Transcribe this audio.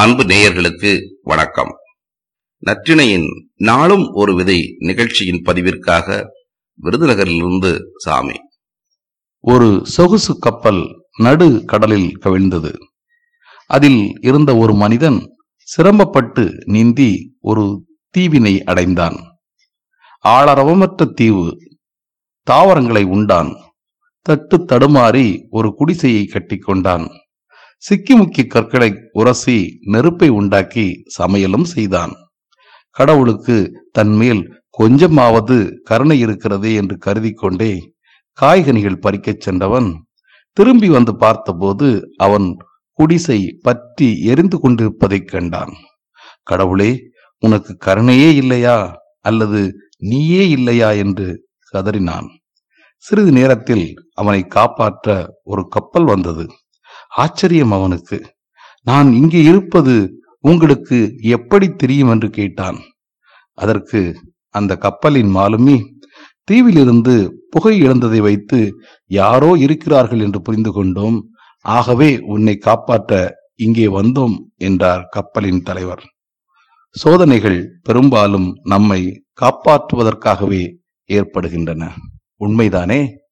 அன்பு நேயர்களுக்கு வணக்கம். நற்றிணையின் நாளும் ஒரு விதை நிகழ்ச்சியின் பதிவிற்காக விருதுநகரிலிருந்து சாமி. ஒரு சொகுசு கப்பல் நடு கடலில் கவிழ்ந்தது. அதில் இருந்த ஒரு மனிதன் சிரமப்பட்டு நீந்தி ஒரு தீவினை அடைந்தான். ஆளரவமற்ற தீவு தாவரங்களை உண்டான். தட்டு தடுமாறி ஒரு குடிசையை கட்டிக்கொண்டான். சிக்கிமுக்கி கற்களை உரசி நெருப்பை உண்டாக்கி சமையலும் செய்தான். கடவுளுக்கு தன்மேல் கொஞ்சமாவது கருணை இருக்கிறதே என்று கருதி கொண்டே காய்கனிகள் பறிக்கச் சென்றவன் திரும்பி வந்து பார்த்தபோது அவன் குடிசை பற்றி எரிந்து கொண்டிருப்பதைக் கண்டான். கடவுளே உனக்கு கருணையே இல்லையா? அல்லது நீயே இல்லையா? என்று கதறினான். சிறிது நேரத்தில் அவனை காப்பாற்ற ஒரு கப்பல் வந்தது. ஆச்சரியம் அவனுக்கு. நான் இங்கே இருப்பது உங்களுக்கு எப்படி தெரியும்? என்று கேட்டான். அதற்கு அந்த கப்பலின் மாலுமி தீவிலிருந்து புகை இழந்ததை வைத்து யாரோ இருக்கிறார்கள் என்று புரிந்து கொண்டோம். ஆகவே உன்னை காப்பாற்ற இங்கே வந்தோம் என்றார் கப்பலின் தலைவர். சோதனைகள் பெரும்பாலும் நம்மை காப்பாற்றுவதற்காகவே ஏற்படுகின்றன. உண்மைதானே?